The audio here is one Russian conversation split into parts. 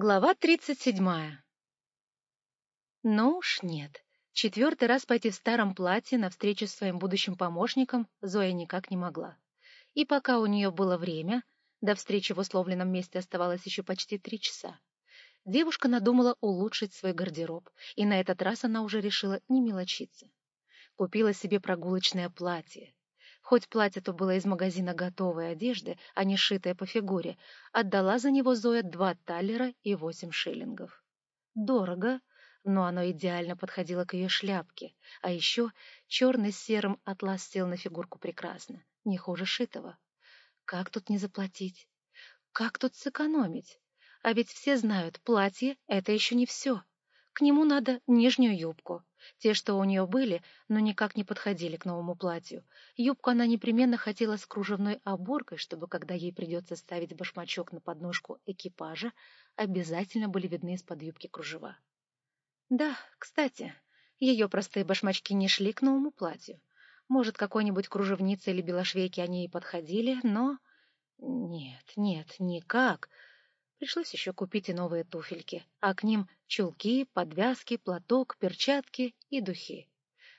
Глава тридцать седьмая. Ну уж нет. Четвертый раз пойти в старом платье на встречу с своим будущим помощником Зоя никак не могла. И пока у нее было время, до встречи в условленном месте оставалось еще почти три часа, девушка надумала улучшить свой гардероб, и на этот раз она уже решила не мелочиться. Купила себе прогулочное платье, Хоть платье-то было из магазина готовой одежды, а не шитое по фигуре, отдала за него Зоя два таллера и восемь шиллингов. Дорого, но оно идеально подходило к ее шляпке, а еще черный с серым атлас сел на фигурку прекрасно, не хуже шитого. Как тут не заплатить? Как тут сэкономить? А ведь все знают, платье — это еще не все. К нему надо нижнюю юбку, те, что у нее были, но никак не подходили к новому платью. Юбку она непременно хотела с кружевной оборкой, чтобы, когда ей придется ставить башмачок на подножку экипажа, обязательно были видны из-под юбки кружева. Да, кстати, ее простые башмачки не шли к новому платью. Может, какой-нибудь кружевнице или белошвейке они и подходили, но... Нет, нет, никак. Пришлось еще купить и новые туфельки, а к ним чулки, подвязки, платок, перчатки и духи.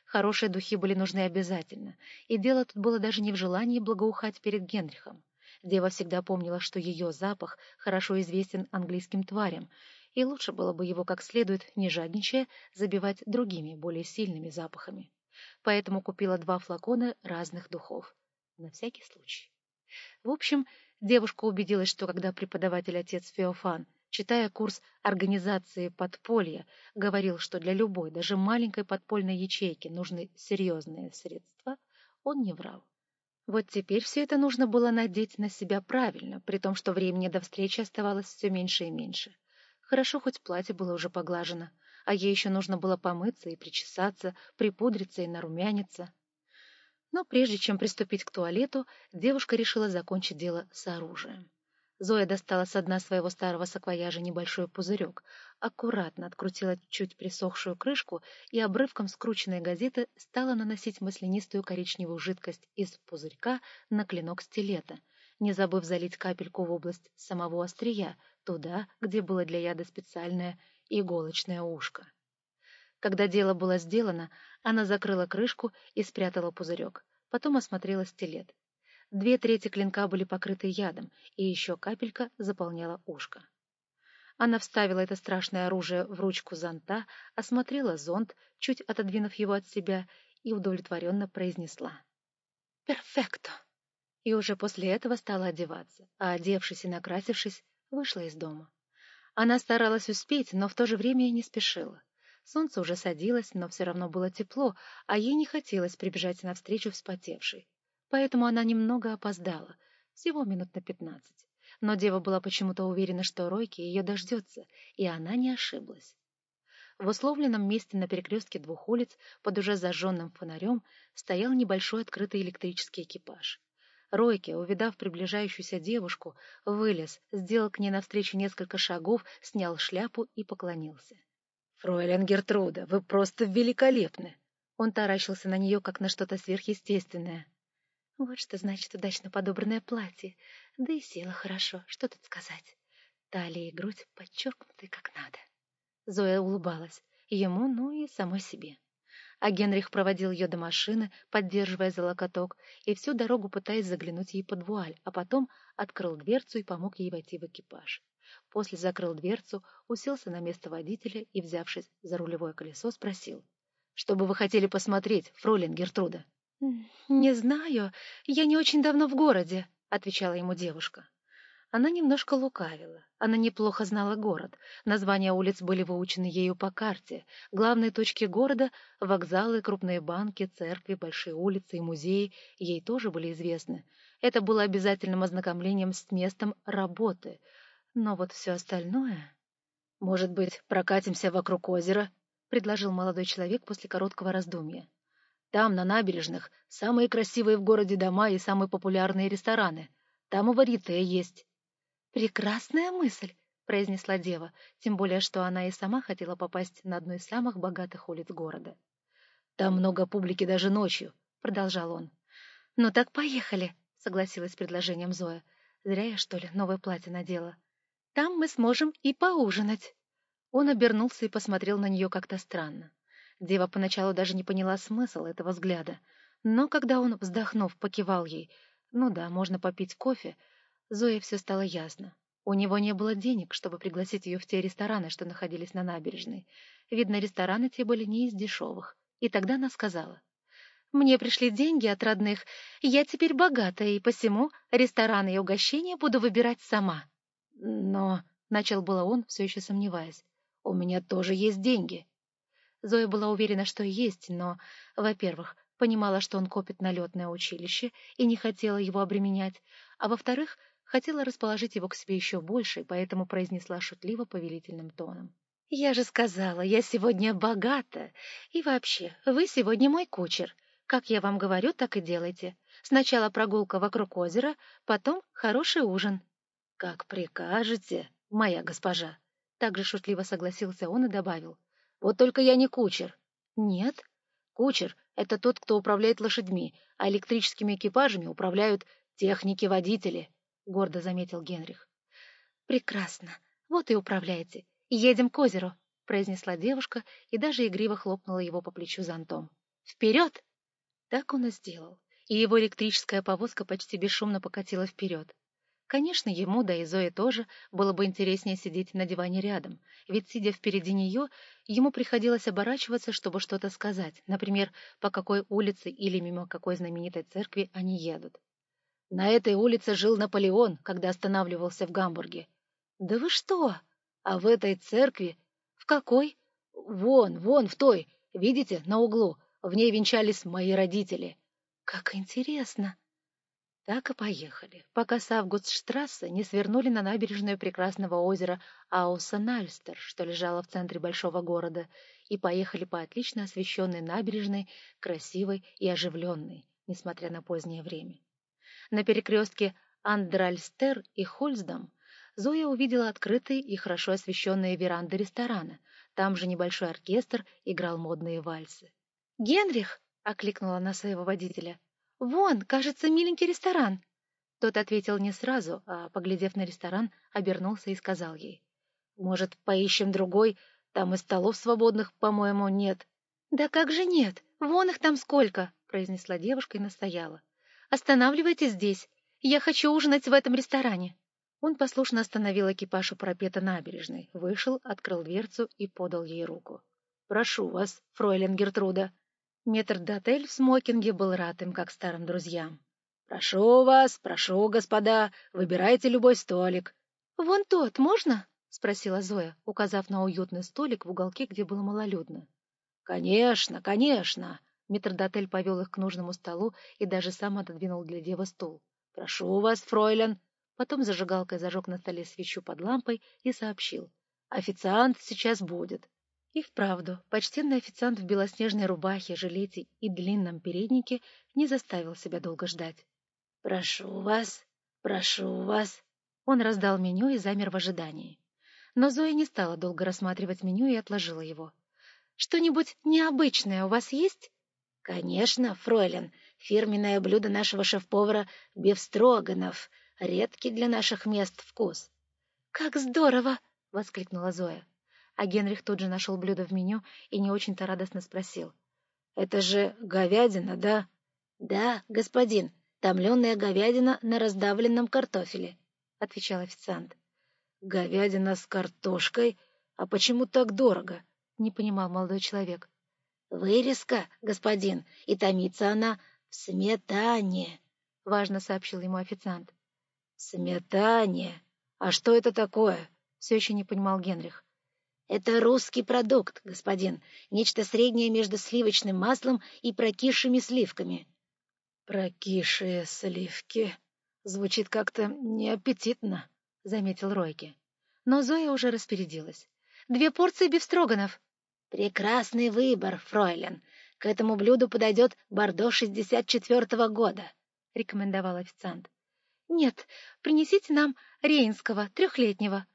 Хорошие духи были нужны обязательно, и дело тут было даже не в желании благоухать перед Генрихом. Дева всегда помнила, что ее запах хорошо известен английским тварям, и лучше было бы его как следует, не жадничая, забивать другими, более сильными запахами. Поэтому купила два флакона разных духов. На всякий случай. В общем, Девушка убедилась, что когда преподаватель отец Феофан, читая курс организации подполья, говорил, что для любой, даже маленькой подпольной ячейки нужны серьезные средства, он не врал. Вот теперь все это нужно было надеть на себя правильно, при том, что времени до встречи оставалось все меньше и меньше. Хорошо, хоть платье было уже поглажено, а ей еще нужно было помыться и причесаться, припудриться и нарумяниться. Но прежде чем приступить к туалету, девушка решила закончить дело с оружием. Зоя достала с дна своего старого саквояжа небольшой пузырек, аккуратно открутила чуть присохшую крышку и обрывком скрученной газеты стала наносить маслянистую коричневую жидкость из пузырька на клинок стилета, не забыв залить капельку в область самого острия, туда, где было для яда специальное иголочное ушко. Когда дело было сделано, она закрыла крышку и спрятала пузырек. Потом осмотрела стилет. Две трети клинка были покрыты ядом, и еще капелька заполняла ушко. Она вставила это страшное оружие в ручку зонта, осмотрела зонт, чуть отодвинув его от себя, и удовлетворенно произнесла. «Перфекто!» И уже после этого стала одеваться, а, одевшись и накрасившись, вышла из дома. Она старалась успеть, но в то же время и не спешила. Солнце уже садилось, но все равно было тепло, а ей не хотелось прибежать навстречу вспотевшей. Поэтому она немного опоздала, всего минут на пятнадцать. Но дева была почему-то уверена, что Ройки ее дождется, и она не ошиблась. В условленном месте на перекрестке двух улиц под уже зажженным фонарем стоял небольшой открытый электрический экипаж. Ройке, увидав приближающуюся девушку, вылез, сделал к ней навстречу несколько шагов, снял шляпу и поклонился. «Фройлен Гертруда, вы просто великолепны!» Он таращился на нее, как на что-то сверхъестественное. «Вот что значит удачно подобранное платье. Да и села хорошо, что тут сказать. Талия и грудь подчеркнуты как надо». Зоя улыбалась. Ему, ну и самой себе. А Генрих проводил ее до машины, поддерживая за локоток, и всю дорогу пытаясь заглянуть ей под вуаль, а потом открыл дверцу и помог ей войти в экипаж. После закрыл дверцу, уселся на место водителя и, взявшись за рулевое колесо, спросил. — Что бы вы хотели посмотреть, фролин Гертруда? — Не знаю. Я не очень давно в городе, — отвечала ему девушка. Она немножко лукавила. Она неплохо знала город. Названия улиц были выучены ею по карте. Главные точки города — вокзалы, крупные банки, церкви, большие улицы и музеи — ей тоже были известны. Это было обязательным ознакомлением с местом работы — но вот все остальное... — Может быть, прокатимся вокруг озера? — предложил молодой человек после короткого раздумья. — Там, на набережных, самые красивые в городе дома и самые популярные рестораны. Там и варитые есть. — Прекрасная мысль! — произнесла дева, тем более, что она и сама хотела попасть на одну из самых богатых улиц города. — Там много публики даже ночью, — продолжал он. — Ну так поехали, — согласилась с предложением Зоя. Зря я, что ли, новое платье надела. — Там мы сможем и поужинать». Он обернулся и посмотрел на нее как-то странно. Дева поначалу даже не поняла смысл этого взгляда, но когда он, вздохнув, покивал ей, ну да, можно попить кофе, Зое все стало ясно. У него не было денег, чтобы пригласить ее в те рестораны, что находились на набережной. Видно, рестораны те были не из дешевых. И тогда она сказала. «Мне пришли деньги от родных. Я теперь богатая, и посему рестораны и угощения буду выбирать сама». «Но...» — начал было он, все еще сомневаясь. «У меня тоже есть деньги». Зоя была уверена, что есть, но, во-первых, понимала, что он копит на летное училище и не хотела его обременять, а во-вторых, хотела расположить его к себе еще больше, поэтому произнесла шутливо повелительным тоном. «Я же сказала, я сегодня богата. И вообще, вы сегодня мой кучер. Как я вам говорю, так и делайте. Сначала прогулка вокруг озера, потом хороший ужин». «Как прикажете, моя госпожа», — также шутливо согласился он и добавил. «Вот только я не кучер». «Нет?» «Кучер — это тот, кто управляет лошадьми, а электрическими экипажами управляют техники-водители» гордо заметил Генрих. Прекрасно. Вот и управляйте. Едем к озеру, произнесла девушка и даже игриво хлопнула его по плечу зонтом. Вперед! Так он и сделал, и его электрическая повозка почти бесшумно покатила вперед. Конечно, ему, да и Зое тоже, было бы интереснее сидеть на диване рядом, ведь, сидя впереди нее, ему приходилось оборачиваться, чтобы что-то сказать, например, по какой улице или мимо какой знаменитой церкви они едут. На этой улице жил Наполеон, когда останавливался в Гамбурге. Да вы что? А в этой церкви... В какой? Вон, вон, в той. Видите, на углу. В ней венчались мои родители. Как интересно. Так и поехали, пока с Августштрассе не свернули на набережную прекрасного озера Ауса-Нальстер, что лежало в центре большого города, и поехали по отлично освещенной набережной, красивой и оживленной, несмотря на позднее время. На перекрестке Андральстер и Хольсдам Зоя увидела открытые и хорошо освещенные веранды ресторана. Там же небольшой оркестр играл модные вальсы. «Генрих!» — окликнула она своего водителя. «Вон, кажется, миленький ресторан!» Тот ответил не сразу, а, поглядев на ресторан, обернулся и сказал ей. «Может, поищем другой? Там и столов свободных, по-моему, нет». «Да как же нет? Вон их там сколько!» — произнесла девушка и настояла. Останавливайтесь здесь. Я хочу ужинать в этом ресторане». Он послушно остановил экипаж у пропета набережной, вышел, открыл дверцу и подал ей руку. «Прошу вас, фройлен Гертруда». Метрдотель в смокинге был рад им, как старым друзьям. «Прошу вас, прошу, господа, выбирайте любой столик». «Вон тот, можно?» — спросила Зоя, указав на уютный столик в уголке, где было малолюдно. «Конечно, конечно!» Метрдотель повел их к нужному столу и даже сам отодвинул для девы стул. «Прошу вас, фройлен!» Потом зажигалкой зажег на столе свечу под лампой и сообщил. «Официант сейчас будет». И вправду, почтенный официант в белоснежной рубахе, жилете и длинном переднике не заставил себя долго ждать. «Прошу вас, прошу вас». Он раздал меню и замер в ожидании. Но Зоя не стала долго рассматривать меню и отложила его. «Что-нибудь необычное у вас есть?» «Конечно, фройлен, фирменное блюдо нашего шеф-повара — бифстроганов, редкий для наших мест вкус». «Как здорово!» — воскликнула Зоя. А Генрих тут же нашел блюдо в меню и не очень-то радостно спросил. «Это же говядина, да?» «Да, господин, томленная говядина на раздавленном картофеле», — отвечал официант. «Говядина с картошкой? А почему так дорого?» — не понимал молодой человек. «Вырезка, господин, и томится она в сметане», — важно сообщил ему официант. «Сметане? А что это такое?» — все еще не понимал Генрих. «Это русский продукт, господин, нечто среднее между сливочным маслом и прокисшими сливками». «Прокисшие сливки. Звучит как-то неаппетитно», — заметил Ройки. Но Зоя уже распорядилась. «Две порции бифстроганов», «Прекрасный выбор, фройлен. К этому блюду подойдет бордо 64-го года», — рекомендовал официант. «Нет, принесите нам рейнского, трехлетнего».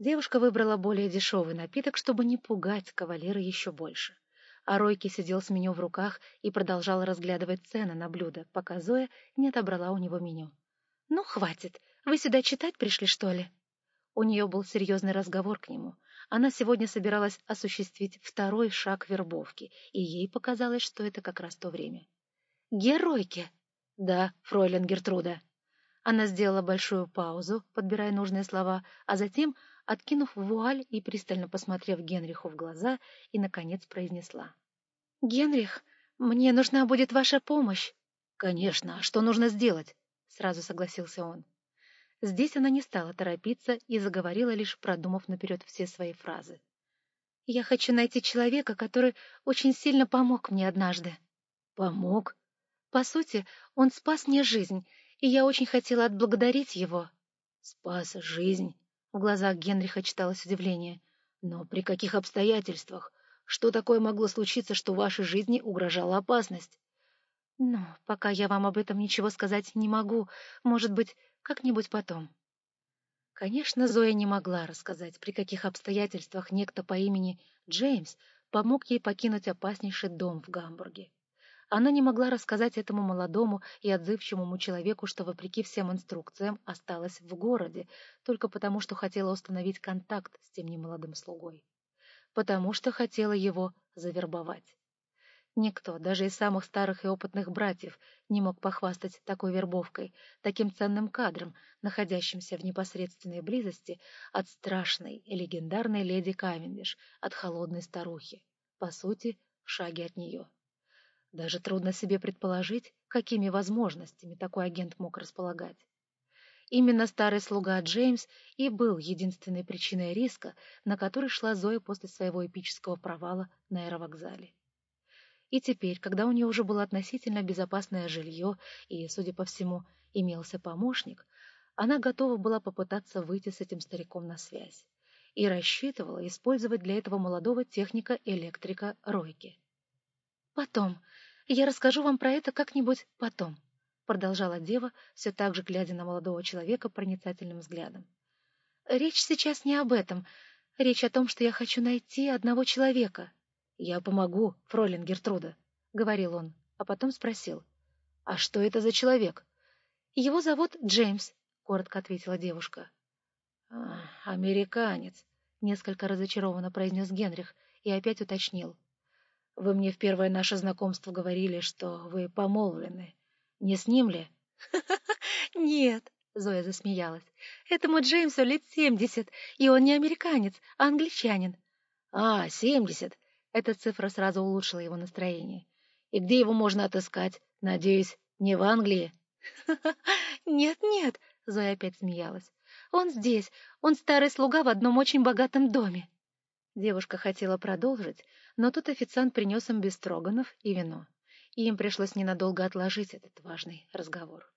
Девушка выбрала более дешевый напиток, чтобы не пугать кавалера еще больше. А Ройки сидел с меню в руках и продолжал разглядывать цены на блюдо, пока Зоя не отобрала у него меню. «Ну, хватит. Вы сюда читать пришли, что ли?» У нее был серьезный разговор к нему. Она сегодня собиралась осуществить второй шаг вербовки, и ей показалось, что это как раз то время. «Геройки!» «Да, фройлен Гертруда». Она сделала большую паузу, подбирая нужные слова, а затем, откинув вуаль и пристально посмотрев Генриху в глаза, и, наконец, произнесла. «Генрих, мне нужна будет ваша помощь». «Конечно, а что нужно сделать?» — сразу согласился он. Здесь она не стала торопиться и заговорила, лишь продумав наперед все свои фразы. «Я хочу найти человека, который очень сильно помог мне однажды». «Помог?» «По сути, он спас мне жизнь, и я очень хотела отблагодарить его». «Спас жизнь?» В глазах Генриха читалось удивление. «Но при каких обстоятельствах? Что такое могло случиться, что вашей жизни угрожала опасность?» «Ну, пока я вам об этом ничего сказать не могу. Может быть, как-нибудь потом. Конечно, Зоя не могла рассказать, при каких обстоятельствах некто по имени Джеймс помог ей покинуть опаснейший дом в Гамбурге. Она не могла рассказать этому молодому и отзывчивому человеку, что, вопреки всем инструкциям, осталась в городе, только потому, что хотела установить контакт с тем немолодым слугой. Потому что хотела его завербовать. Никто, даже из самых старых и опытных братьев, не мог похвастать такой вербовкой, таким ценным кадром, находящимся в непосредственной близости от страшной и легендарной леди Кавендиш, от холодной старухи, по сути, в шаге от нее. Даже трудно себе предположить, какими возможностями такой агент мог располагать. Именно старый слуга Джеймс и был единственной причиной риска, на который шла Зоя после своего эпического провала на аэровокзале. И теперь, когда у нее уже было относительно безопасное жилье и, судя по всему, имелся помощник, она готова была попытаться выйти с этим стариком на связь и рассчитывала использовать для этого молодого техника-электрика Ройки. «Потом. Я расскажу вам про это как-нибудь потом», — продолжала дева, все так же глядя на молодого человека проницательным взглядом. «Речь сейчас не об этом. Речь о том, что я хочу найти одного человека». «Я помогу, фролин Гертруда», — говорил он, а потом спросил. «А что это за человек?» «Его зовут Джеймс», — коротко ответила девушка. «А, «Американец», — несколько разочарованно произнес Генрих и опять уточнил. «Вы мне в первое наше знакомство говорили, что вы помолвлены. Не с ним ли?» «Нет», — Зоя засмеялась. «Этому Джеймсу лет семьдесят, и он не американец, а англичанин». «А, семьдесят. Эта цифра сразу улучшила его настроение. «И где его можно отыскать? Надеюсь, не в Англии?» «Нет-нет», — Зоя опять смеялась. «Он здесь. Он старый слуга в одном очень богатом доме». Девушка хотела продолжить, но тут официант принес им бестроганов и вино, и им пришлось ненадолго отложить этот важный разговор.